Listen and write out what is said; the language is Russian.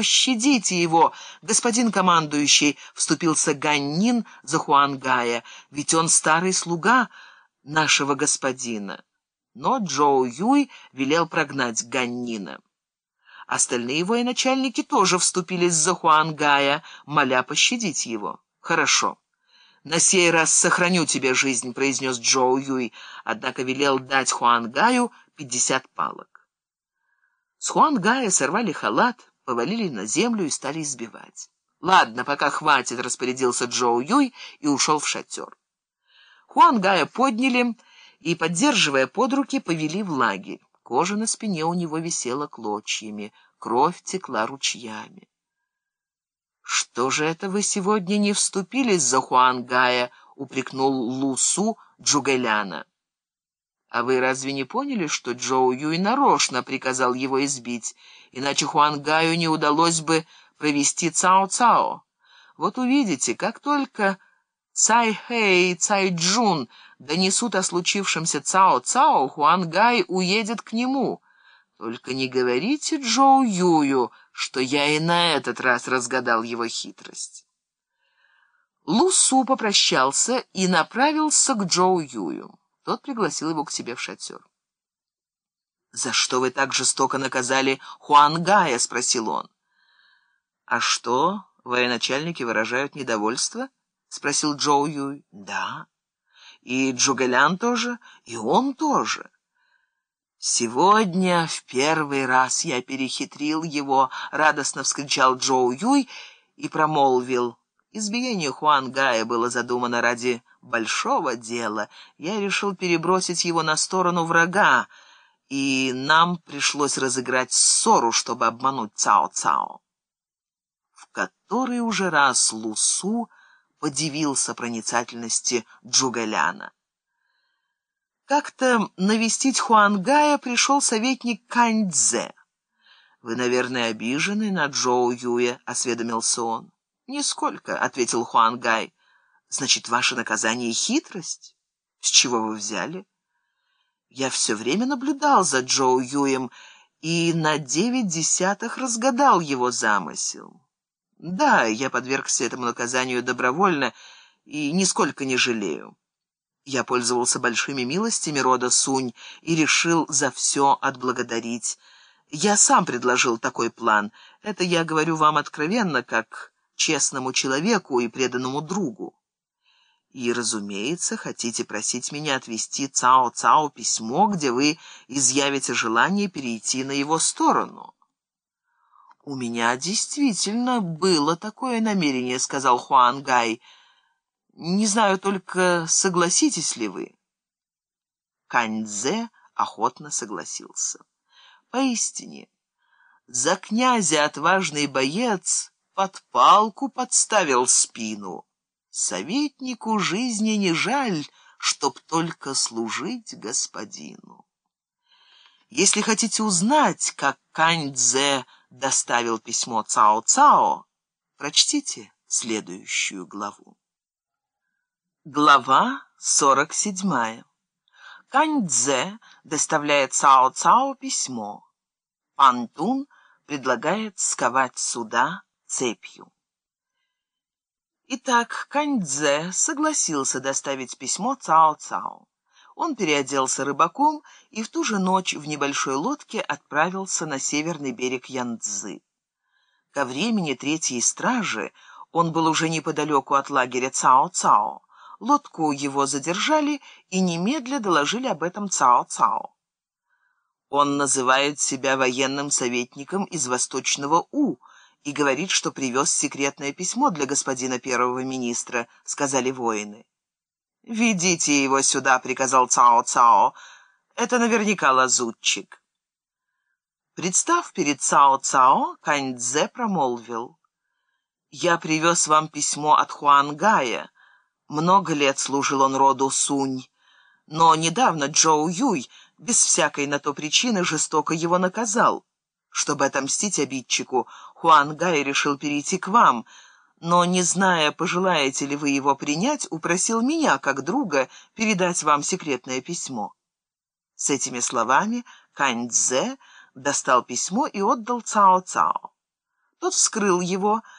пощадите его, господин командующий, вступился Ганнин за Хуангая, ведь он старый слуга нашего господина. Но Джоу Юй велел прогнать Ганнина. Остальные военачальники тоже вступились за Хуангая, моля пощадить его. «Хорошо. На сей раз сохраню тебе жизнь», — произнес Джоу Юй, однако велел дать Хуангаю пятьдесят палок. С Хуангая сорвали халат, повалили на землю и стали избивать. «Ладно, пока хватит», — распорядился Джоу Юй и ушел в шатер. Хуангая подняли и, поддерживая под руки, повели в лагерь. Кожа на спине у него висела клочьями, кровь текла ручьями. «Что же это вы сегодня не вступились за Хуангая?» — упрекнул Лусу Джугэляна. «А вы разве не поняли, что Джоу Юй нарочно приказал его избить, иначе Хуангаю не удалось бы провести Цао-Цао? Вот увидите, как только Цай Хэй и Цай Джун донесут о случившемся Цао-Цао, Хуангай уедет к нему. Только не говорите Джоу Юю, что я и на этот раз разгадал его хитрость. Лусу попрощался и направился к Джоу Юю. Тот пригласил его к себе в шатер. «За что вы так жестоко наказали Хуангая?» — спросил он. «А что, военачальники выражают недовольство?» — спросил Джоу Юй. «Да». И Джугэлян тоже, и он тоже. «Сегодня в первый раз я перехитрил его», — радостно вскричал Джоу Юй и промолвил. Избиение Хуан Гая было задумано ради большого дела. Я решил перебросить его на сторону врага, и нам пришлось разыграть ссору, чтобы обмануть Цао-Цао. В который уже раз Лусу подивился проницательности Джугаляна. Как-то навестить Хуангая пришел советник Каньцзе. «Вы, наверное, обижены на Джоу Юя», — осведомился он. «Нисколько», — ответил Хуангай. «Значит, ваше наказание — хитрость? С чего вы взяли?» «Я все время наблюдал за Джоу Юем и на девять десятых разгадал его замысел». Да, я подвергся этому наказанию добровольно и нисколько не жалею. Я пользовался большими милостями рода Сунь и решил за все отблагодарить. Я сам предложил такой план. Это я говорю вам откровенно, как честному человеку и преданному другу. И, разумеется, хотите просить меня отвести Цао-Цао письмо, где вы изъявите желание перейти на его сторону». «У меня действительно было такое намерение», — сказал Хуан Гай. «Не знаю только, согласитесь ли вы?» Каньцзе охотно согласился. Поистине, за князя отважный боец под палку подставил спину. Советнику жизни не жаль, чтоб только служить господину. Если хотите узнать, как Каньцзе доставил письмо Цао-Цао, прочтите следующую главу. Глава 47. Каньцзе доставляет Цао-Цао письмо. Пантун предлагает сковать суда цепью. Итак, Каньцзе согласился доставить письмо Цао-Цао. Он переоделся рыбаком и в ту же ночь в небольшой лодке отправился на северный берег Янцзы. Ко времени третьей стражи он был уже неподалеку от лагеря Цао-Цао. Лодку его задержали и немедля доложили об этом Цао-Цао. Он называет себя военным советником из Восточного У и говорит, что привез секретное письмо для господина первого министра, сказали воины. «Ведите его сюда», — приказал Цао-Цао. «Это наверняка лазутчик». Представ перед Цао-Цао, Каньцзе промолвил. «Я привез вам письмо от Хуангая. Много лет служил он роду Сунь. Но недавно Джоу Юй, без всякой на то причины, жестоко его наказал. Чтобы отомстить обидчику, Хуангай решил перейти к вам — но, не зная, пожелаете ли вы его принять, упросил меня, как друга, передать вам секретное письмо. С этими словами Кань Цзэ достал письмо и отдал Цао Цао. Тот вскрыл его,